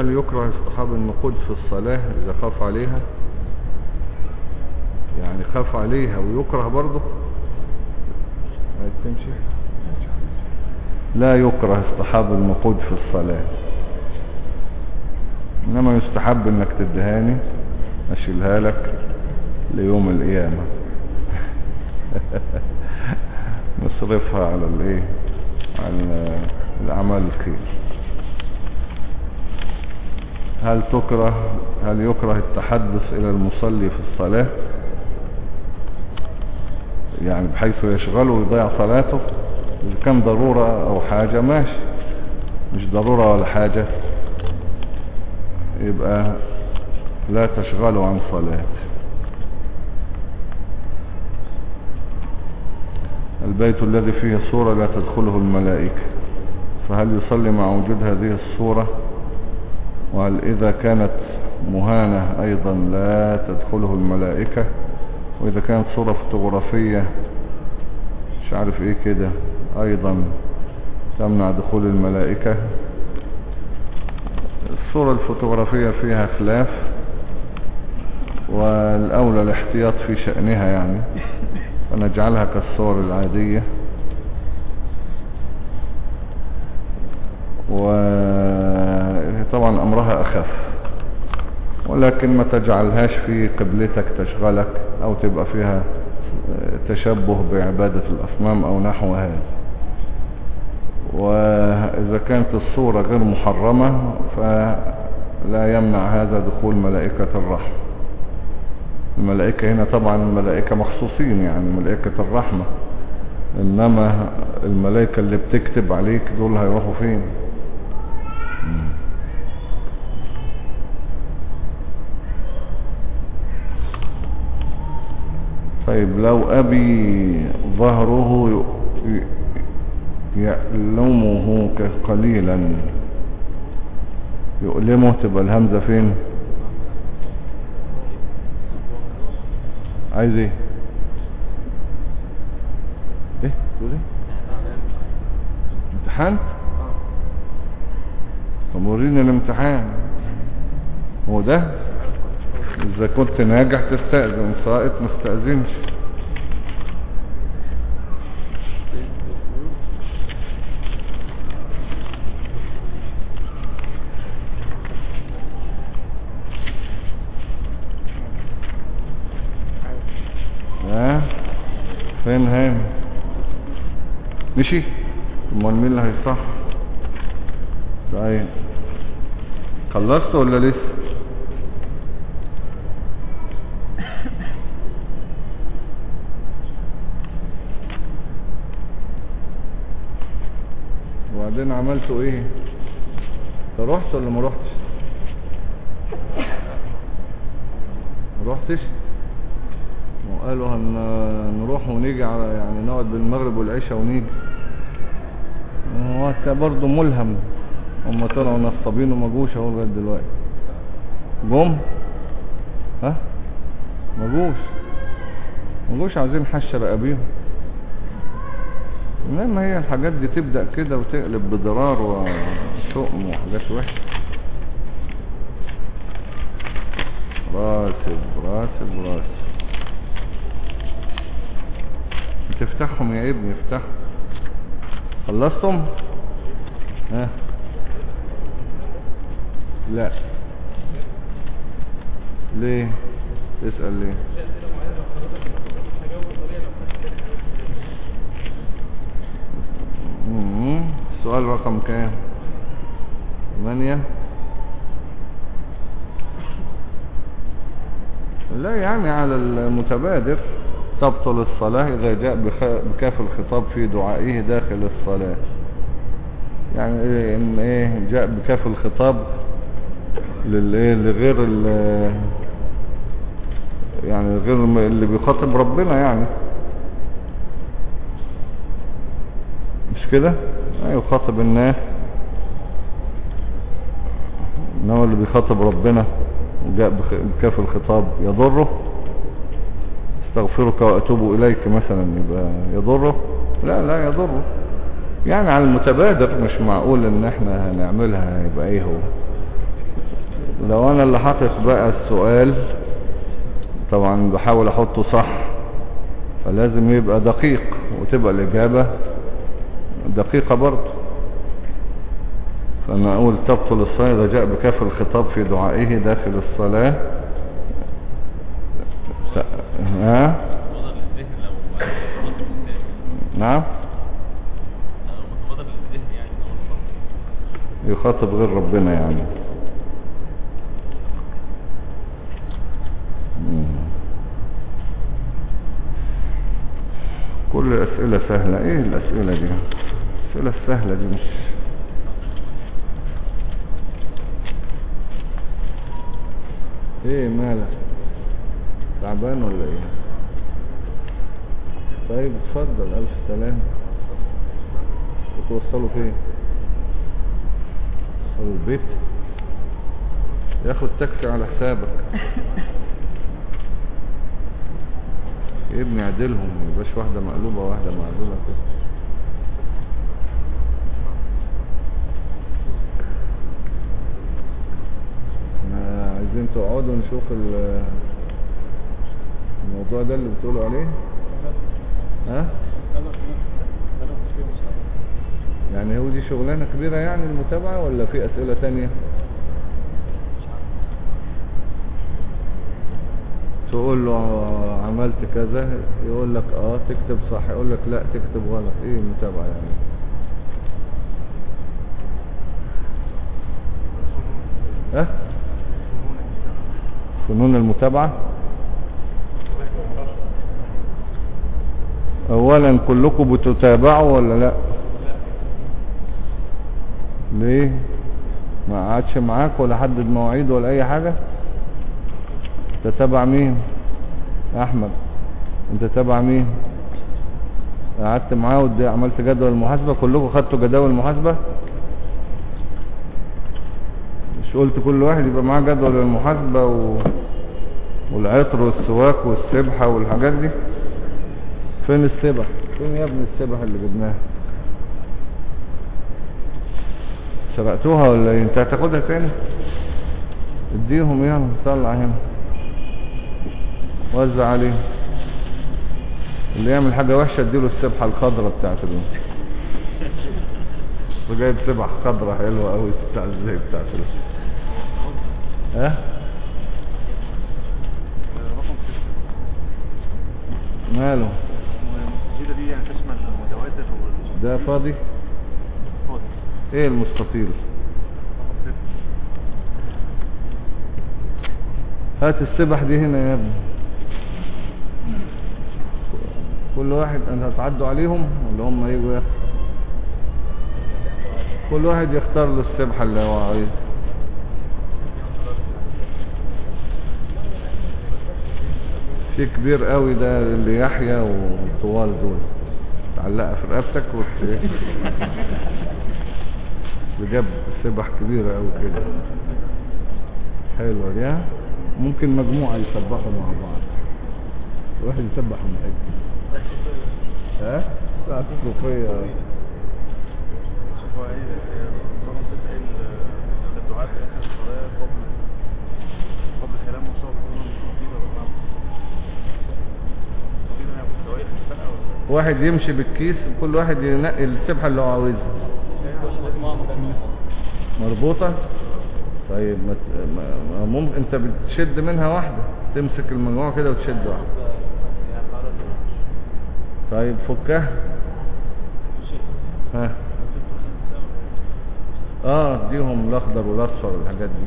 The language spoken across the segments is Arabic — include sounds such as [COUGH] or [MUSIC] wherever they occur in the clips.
هل يكره اصطحاب النقود في الصلاة إذا خاف عليها؟ يعني خاف عليها ويكره برضه؟ تمشي؟ لا يكره اصطحاب النقود في الصلاة. إنما يستحب إنك تدهاني أشيلها لك ليوم القيامة. [LAUGHS] نصرفها على الإيه؟ على الاعمال الخير. هل تكره هل يكره التحدث إلى المصلي في الصلاة؟ يعني بحيث يشغله ويضيع صلاته؟ إذا كان ضرورة أو حاجة ماشي. مش ضرورة ولا حاجة. يبقى لا تشغله عن صلاة. البيت الذي فيه صورة لا تدخله الملائكة. فهل يصلي مع وجود هذه الصورة؟ وهل إذا كانت مهانة أيضا لا تدخله الملائكة وإذا كانت صورة فوتوغرافية مش عارف إيه كده أيضا تمنع دخول الملائكة. الصورة الفوتوغرافية فيها خلاف والأولى الاحتياط في شأنها يعني ونجعلها كالصور العادية. وطبعا ولكن ما تجعلهاش في قبلتك تشغلك أو تبقى فيها تشبه بعبادة الأصنام أو نحو هذا وإذا كانت الصورة غير محرمة فلا يمنع هذا دخول ملائكة الرحمة. الملائكة هنا طبعا الملائكة مخصوصين يعني ملائكة الرحمة. إنما الملائكة اللي بتكتب عليك دول هيروحوا فين؟ طيب لو أبي ظهره يألمه قليلا يؤلمه تبقى الهمزة فين؟ عايز إيه؟ إيه؟ تقول إيه؟ امتحان؟ طب وريني الامتحان. هو ده؟ إذا كنت ناجح تستأذن سائط ما استأذنش. فين هام مشي. أمال مين اللي هيصح طيب. خلصت ولا لسه وبعدين عملتوا إيه؟ رحت ولا ما رحتش؟ ما رحتش؟ وقالوا هن نروح ونيجي على يعني نقعد بالمغرب والعشاء ونيجي. هو انت برضه ملهم. هم طلعوا نصابين وما جوش اهو لغاية دلوقتي. جم؟ ها؟ ما جوش. ما جوش عايزين حش رقابيهم انما هي الحاجات دي تبدأ كده وتقلب بضرار وشؤم وحاجات وحشة. راسب راسب راسب. تفتحهم يا ابني افتحهم. خلصتم؟ ها؟ لا. ليه؟ اسأل ليه؟ مم. السؤال رقم كام؟ ثمانية؟ لا يعني على المتبادر. تبطل الصلاة إذا جاء بكاف الخطاب في دعائه داخل الصلاة. يعني إيه إن إيه جاء بكاف الخطاب للإيه لغير يعني غير اللي بيخاطب ربنا يعني. مش كده؟ يخاطب الناس انما اللي بيخاطب ربنا وجاء بكاف الخطاب يضره. استغفرك وأتوب إليك مثلا يبقى يضره. لا لا يضره. يعني على المتبادر مش معقول إن إحنا هنعملها يبقى إيه هو. لو أنا اللي حاطط بقى السؤال طبعا بحاول أحطه صح فلازم يبقى دقيق وتبقى الإجابة. دقيقة برضه. فأنا أقول تبطل الصلاة إذا جاء بكاف الخطاب في دعائه داخل الصلاة. ها؟ نعم؟ يخاطب غير ربنا يعني. كل الأسئلة سهلة. إيه الأسئلة دي؟ الأسئلة السهلة دي مش إيه مالك؟ تعبان ولا إيه؟ طيب اتفضل ألف سلام. وتوصلوا فين؟ توصلوا البيت؟ ياخد تاكسي على حسابك. يا [LAUGHS] ابني عدلهم ميبقاش واحدة مقلوبة واحدة معدولة كده. ما عايزين تقعدوا نشوف ال- الموضوع ده اللي بتقولوا عليه؟ ها؟ يعني هو دي شغلانة كبيرة يعني المتابعة ولا في أسئلة تانية؟ تقول له عملت كذا يقول لك آه تكتب صح يقول لك لا تكتب غلط. إيه المتابعة يعني؟ ها؟ فنون المتابعة؟ اولا كلكم بتتابعوا ولا لأ؟ ليه؟ ما قعدش معاك ولا حدد مواعيد ولا أي حاجة؟ انت تابع مين؟ أحمد. أنت تابع مين؟ قعدت معاه ودي عملت جدول المحاسبة؟ كلكم خدتوا جداول المحاسبة؟ مش قلت كل واحد يبقى معاه جدول المحاسبة و... والعطر والسواك والسبحة والحاجات دي. فين السبح؟ فين يا ابني السبح اللي جبناها سرقتوها ولا إيه؟ انت هتاخدها تاني؟ اديهم يلا طلع هنا. وزع عليه اللي يعمل حاجة وحشة اديله السبحة الخضرة بتاعته دي. [LAUGHS] وجايب سبح خضرة حلوة قوي بتاع إزاي بتاعته دي. ها؟ رقم ستة ماله؟ الجديدة دي يعني تشمل المتواتر ده فاضي؟ فاضي إيه المستطيل؟ هات السبح دي هنا يا ابني. كل واحد أنت هتعدوا عليهم ولا هم يجوا ياخدوا؟ كل واحد يختار له السبحة اللي هو عايزها في كبير قوي ده اللي يحيى والطوال دول تعلقها في رقبتك وت بجد سبح كبيرة قوي كده حلوة دي ها؟ ممكن مجموعة يسبحوا مع بعض واحد يسبح معاك ها؟ ساعة الصوفية إيه إيه الدعاء في اخر الصلاة قبل قبل كلام وصوت كل المستطيل والمعنى المستطيل يعني مستوية في الفرقة ولا واحد يمشي بالكيس وكل واحد ينقي السبحة اللي هو عاوزها. مربوطة؟ طيب ما ممكن انت بتشد منها واحدة تمسك المجموعة كده وتشد واحدة. طيب فكها. ها. آه اديهم الأخضر والأصفر والحاجات دي.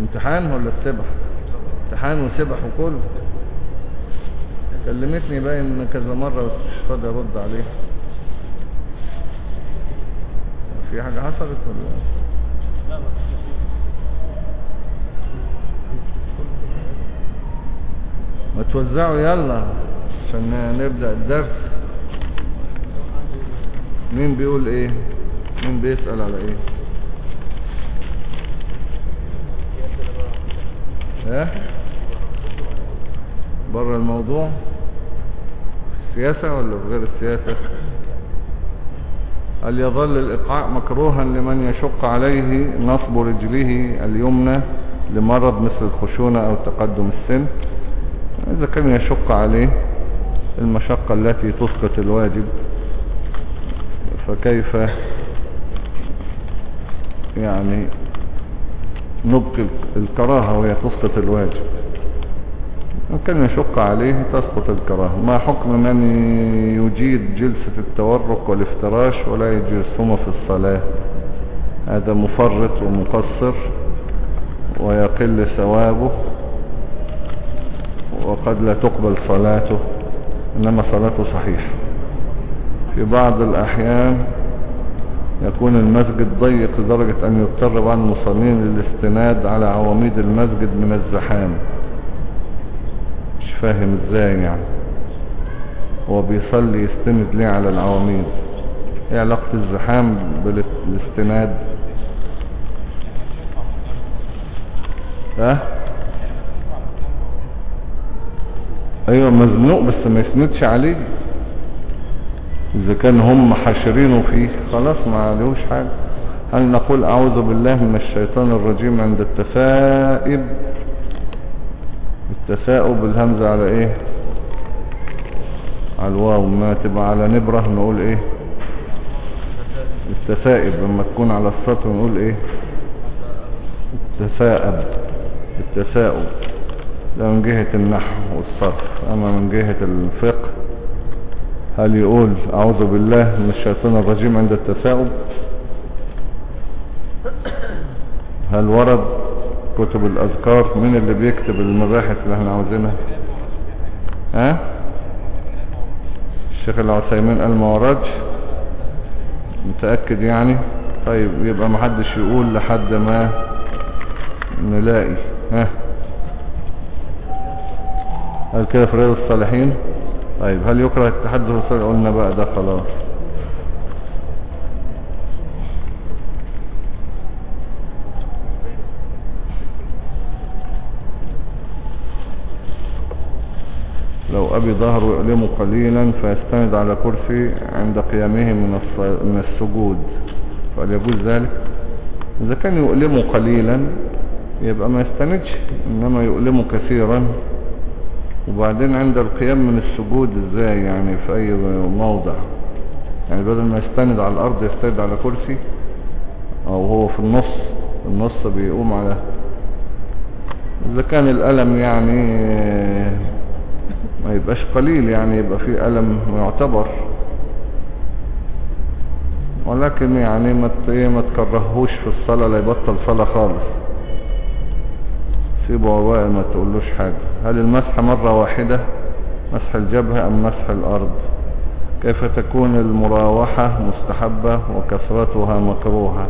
امتحان ولا السبح؟ امتحان وسبح وكله. كلمتني باين كذا مرة بس مش فاضي ارد عليه في حاجة حصلت ولا ما توزعوا يلا عشان نبدأ الدرس. مين بيقول إيه؟ مين بيسأل على إيه؟ ها بره الموضوع؟ السياسة ولا في غير السياسة هل يظل الإقعاء مكروها لمن يشق عليه نصب رجله اليمنى لمرض مثل الخشونة أو تقدم السن؟ إذا كان يشق عليه المشقة التي تسقط الواجب فكيف يعني نبقي الكراهة وهي تسقط الواجب؟ كان يشق عليه تسقط الكراهة. ما حكم من يجيد جلسة التورك والافتراش ولا يجلسهما في الصلاة؟ هذا مفرط ومقصر ويقل ثوابه وقد لا تقبل صلاته إنما صلاته صحيحة. في بعض الأحيان يكون المسجد ضيق لدرجة أن يضطر بعض المصلين للاستناد على عواميد المسجد من الزحام. فاهم إزاي يعني هو بيصلي يستند ليه على العواميد. إيه علاقة الزحام بالاستناد؟ ها؟ أيوه مزنوق بس ما يسندش عليه. إذا كان هم حاشرينه فيه خلاص ما عليهوش حاجة. هل نقول أعوذ بالله من الشيطان الرجيم عند التثائب التثاؤب الهمزة على إيه؟ على الواو. ما تبقى على نبرة نقول إيه؟ التثائب لما تكون على السطر نقول إيه؟ التثائب التثاؤب ده من جهة النحو والصرف. أما من جهة الفقه هل يقول أعوذ بالله من الشيطان الرجيم عند التثاؤب هل ورد كتب الأذكار مين اللي بيكتب المباحث اللي إحنا عاوزينها؟ ها؟ الشيخ العثيمين قال ما وردش متأكد يعني؟ طيب يبقى محدش يقول لحد ما نلاقي. ها؟ هل كده في الصالحين؟ طيب هل يكره التحدث قلنا بقى ده خلاص. أبي ظهره يؤلمه قليلا فيستند على كرسي عند قيامه من من السجود. فهل يجوز ذلك؟ إذا كان يؤلمه قليلا يبقى ما يستندش إنما يؤلمه كثيرا. وبعدين عند القيام من السجود إزاي يعني في أي موضع؟ يعني بدل ما يستند على الأرض يستند على كرسي أو هو في النص النص بيقوم على إذا كان الألم يعني ما يبقاش قليل يعني يبقى فيه ألم يعتبر ولكن يعني ما إيه ما تكرهوش في الصلاة لا يبطل صلاة خالص. سيبه عواء ما تقولوش حاجة. هل المسح مرة واحدة؟ مسح الجبهة أم مسح الأرض؟ كيف تكون المراوحة مستحبة وكثرتها مكروهة؟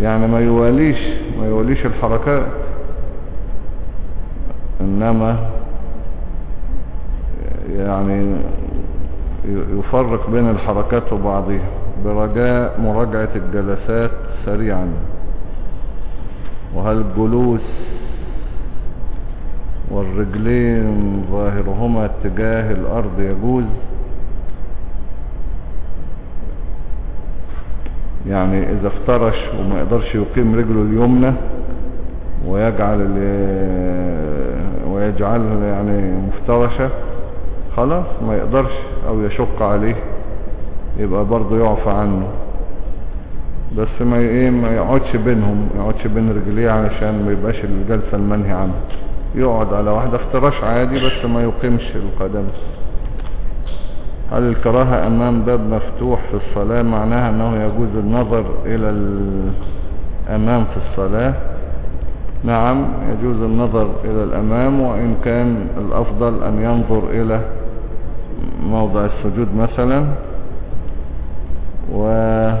يعني ما يواليش ما يواليش الحركات. إنما يعني يفرق بين الحركات وبعضها برجاء مراجعة الجلسات سريعا. وهل الجلوس والرجلين ظاهرهما اتجاه الأرض يجوز؟ يعني إذا افترش وما يقدرش يقيم رجله اليمنى ويجعل ال- ويجعل يعني مفترشة خلاص ما يقدرش أو يشق عليه يبقى برضه يعفى عنه. بس ما إيه ما يقعدش بينهم ما يقعدش بين رجليه علشان ما يبقاش الجلسة المنهي عنها يقعد على واحدة افتراش عادي بس ما يقيمش القدم. هل الكراهة أمام باب مفتوح في الصلاة معناها أنه يجوز النظر إلى الأمام في الصلاة؟ نعم يجوز النظر إلى الأمام وإن كان الأفضل أن ينظر إلى موضع السجود مثلا وسواء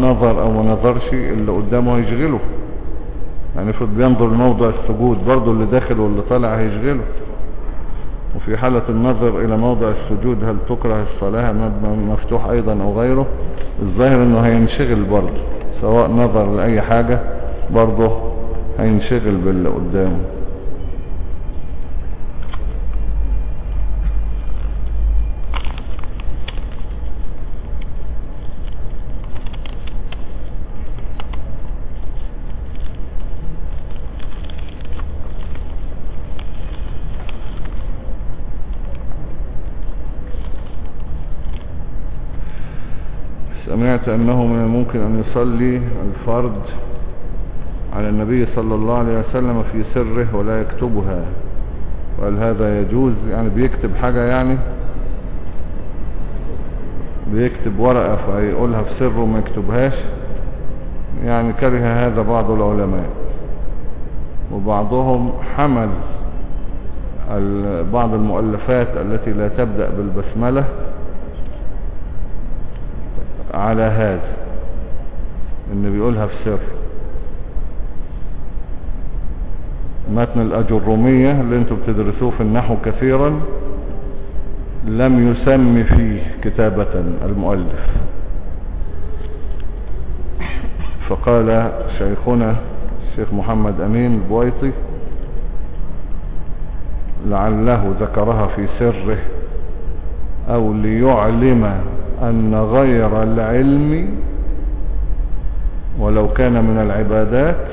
نظر أو ما نظرش اللي قدامه هيشغله. يعني افرض بينظر لموضع السجود برضه اللي داخل واللي طالع هيشغله. وفي حالة النظر إلى موضع السجود هل تكره الصلاة؟ مفتوح أيضا أو غيره. الظاهر أنه هينشغل برضه سواء نظر لأي حاجة برضه هينشغل باللي قدامه. سمعت أنه من الممكن أن يصلي الفرد على النبي صلى الله عليه وسلم في سره ولا يكتبها. وهل هذا يجوز يعني بيكتب حاجة يعني؟ بيكتب ورقة فيقولها في سره وما يكتبهاش؟ يعني كره هذا بعض العلماء. وبعضهم حمل بعض المؤلفات التي لا تبدأ بالبسملة على هذا. ان بيقولها في سر. متن الأجرمية اللي أنتم بتدرسوه في النحو كثيرا لم يسمي فيه كتابة المؤلف. فقال شيخنا الشيخ محمد أمين البويطي لعله ذكرها في سره أو ليعلم أن غير العلم ولو كان من العبادات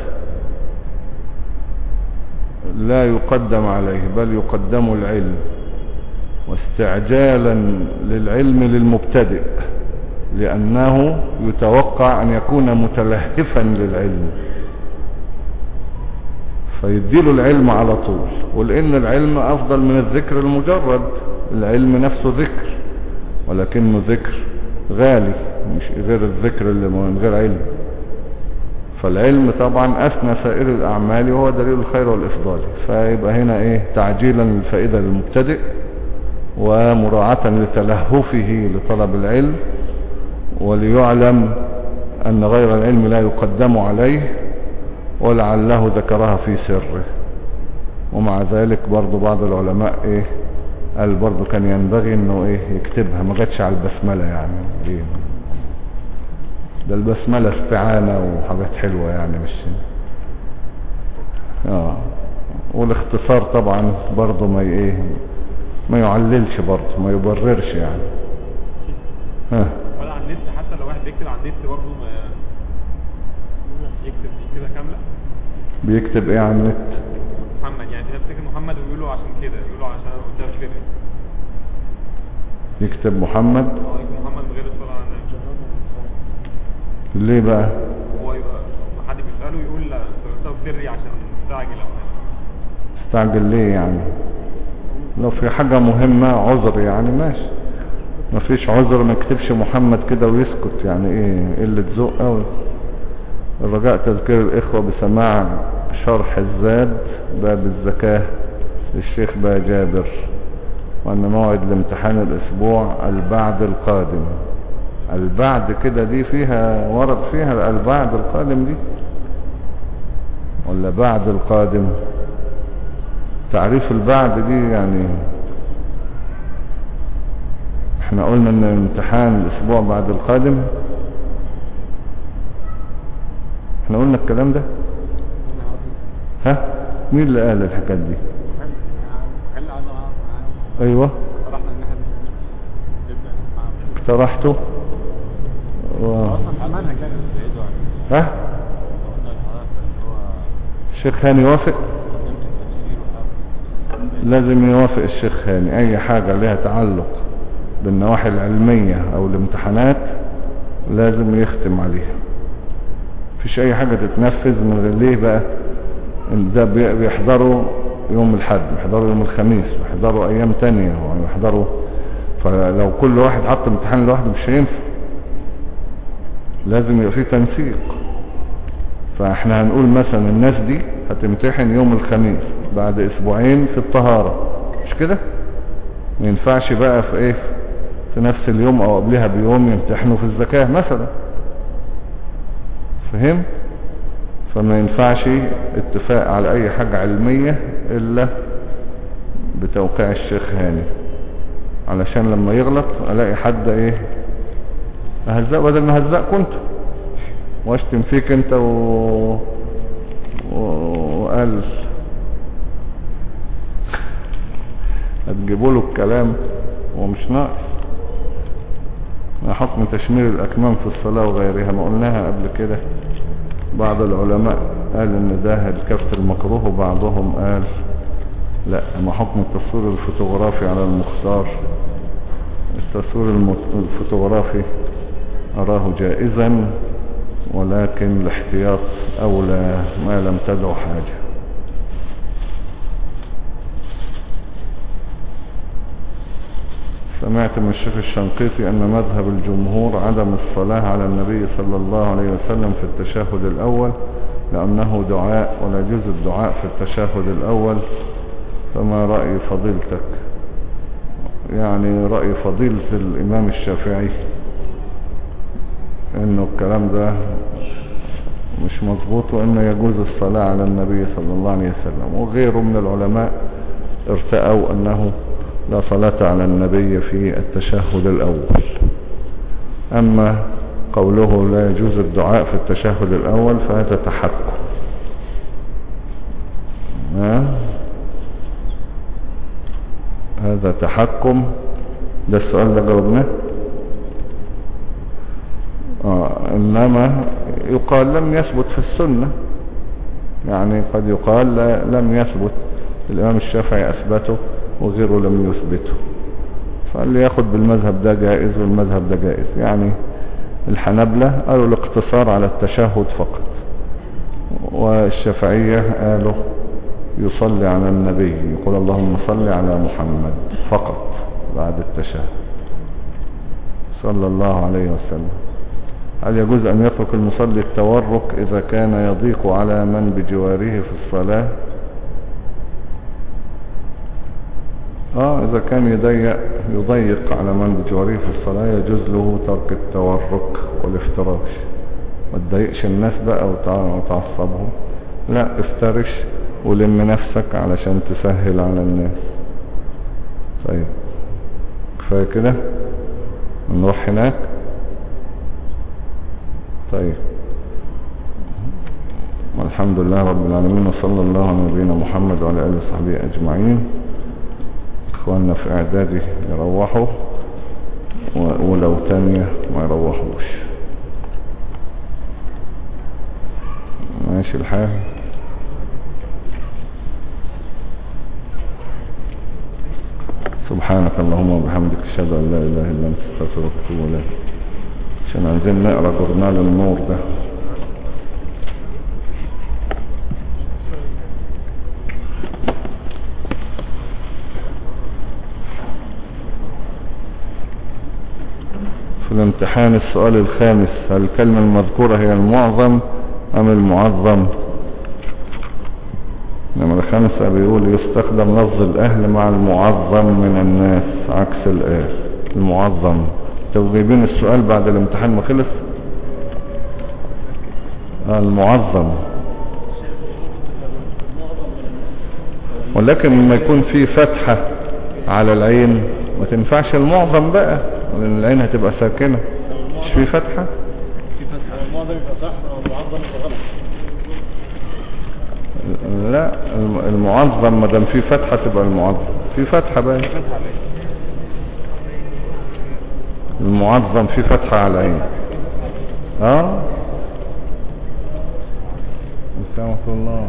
لا يقدم عليه بل يقدم العلم. واستعجالا للعلم للمبتدئ لأنه يتوقع أن يكون متلهفا للعلم. فيديله العلم على طول. ولأن العلم أفضل من الذكر المجرد. العلم نفسه ذكر ولكنه ذكر غالي مش غير الذكر اللي من غير علم. فالعلم طبعا أثنى سائر الأعمال وهو دليل الخير والإفضال. فيبقى هنا إيه؟ تعجيلا للفائدة للمبتدئ ومراعاة لتلهفه لطلب العلم وليعلم أن غير العلم لا يقدم عليه ولعله ذكرها في سره. ومع ذلك برضو بعض العلماء إيه؟ قال برضو كان ينبغي إنه إيه يكتبها ما جاتش على البسملة يعني. ليه ده البسملة استعانة وحاجات حلوة يعني مش آه. والاختصار طبعا برضو ما إيه ما يعللش برضو ما يبررش يعني. ها. ولا على النت حتى لو واحد بيكتب على النت برضه ما يكتب دي كده كاملة. بيكتب إيه على النت؟ بتكتب محمد ويقولوا عشان كده يقولوا عشان قدام كده. يكتب محمد. هو يكون محمد من غير الصلاة على النبي. ليه بقى؟ هو يبقى حد بيسأله يقول لا سري عشان حاجة. استعجل ليه يعني؟ لو في حاجة مهمة عذر يعني ماشي. ما فيش عذر ما يكتبش محمد كده ويسكت يعني إيه قلة ذوق قوي الرجاء تذكير الإخوة بسماع شرح الزاد باب الزكاة للشيخ بقى جابر وأن موعد الامتحان الأسبوع البعد القادم. البعد كده دي فيها ورد فيها البعد القادم دي؟ ولا بعد القادم؟ تعريف البعد دي يعني إحنا قلنا إن الامتحان الأسبوع بعد القادم. إحنا قلنا الكلام ده؟ ها؟ مين اللي قال الحكايات دي؟ أيوه. اقترحته؟ و... ها؟ الشيخ هاني يوافق لازم يوافق الشيخ هاني أي حاجة لها تعلق بالنواحي العلمية أو الامتحانات لازم يختم عليها. مفيش أي حاجة تتنفذ من غير ليه بقى؟ ده بي- بيحضروا يوم الحد بيحضروا يوم الخميس بيحضروا أيام تانية ويحضروا فلو كل واحد حط امتحان لوحده مش هينفع لازم يبقى فيه تنسيق. فإحنا هنقول مثلا الناس دي هتمتحن يوم الخميس بعد أسبوعين في الطهارة. مش كده؟ ما ينفعش بقى في إيه؟ في نفس اليوم أو قبلها بيوم يمتحنوا في الزكاة مثلا. فهم فما ينفعش اتفاق على أي حاجة علمية إلا بتوقيع الشيخ هاني. علشان لما يغلط ألاقي حد إيه؟ اهزق بدل ما هزقك أنت. وأشتم فيك أنت و... و... وقال هتجيبوا له الكلام ومش ناقص. حكم تشمير الأكمام في الصلاة وغيرها ما قلناها قبل كده. بعض العلماء قال إن ده الكفت المكروه وبعضهم قال لا ما حكم التصوير الفوتوغرافي على المختار التصوير الفوتوغرافي أراه جائزا ولكن الاحتياط أولى ما لم تدع حاجة. سمعت من الشيخ الشنقيطي أن مذهب الجمهور عدم الصلاة على النبي صلى الله عليه وسلم في التشهد الأول لأنه دعاء ولا يجوز الدعاء في التشهد الأول. فما رأي فضيلتك؟ يعني رأي فضيلة الإمام الشافعي انه الكلام ده مش مظبوط وانه يجوز الصلاة على النبي صلى الله عليه وسلم. وغيره من العلماء ارتأوا أنه لا صلاة على النبي في التشهد الأول. أما قوله لا يجوز الدعاء في التشهد الأول فهذا تحكم؟ هذا تحكم. ده السؤال اللي جاوبناه. آه إنما يقال لم يثبت في السنة. يعني قد يقال لم يثبت. الإمام الشافعي أثبته. وغيره لم يثبته. فاللي ياخد بالمذهب ده جائز والمذهب ده جائز. يعني الحنبلة قالوا الاقتصار على التشهد فقط. والشافعية قالوا يصلي على النبي يقول اللهم صل على محمد فقط بعد التشهد. صلى الله عليه وسلم. هل يجوز أن يترك المصلي التورك إذا كان يضيق على من بجواره في الصلاة؟ آه إذا كان يضيق, يضيق على من بجواره في الصلاة يجوز له ترك التورك والافتراش. ما تضايقش الناس بقى وتعصبهم. لا افترش ولم نفسك علشان تسهل على الناس. طيب. كفاية كده؟ نروح هناك؟ طيب. والحمد لله رب العالمين وصلى الله على نبينا محمد وعلى آله وصحبه أجمعين. اخواننا في اعدادي يروحوا ولو تانية ما يروحوش. ماشي الحال. سبحانك اللهم وبحمدك أشهد أن لا إله إلا أنت أستغفرك وأتوب إليك. عشان عايزين نقرا جورنال النور ده في الامتحان السؤال الخامس هل الكلمة المذكورة هي المعظم أم المعظم؟ نمرة خمسة بيقول يستخدم لفظ الأهل مع المعظم من الناس عكس الاهل المعظم. أنتوا جايبين السؤال بعد الامتحان ما خلص؟ المعظم. ولكن لما يكون في فتحة على العين ما تنفعش المعظم بقى. العين هتبقى ساكنة. مش في فتحة؟ في فتحة. صح والمعظم غلط. لا الم- المعظم ما دام في فتحة تبقى المعظم. في فتحة بقى. المعظم في فتحة على العين. آه؟ سلامة الله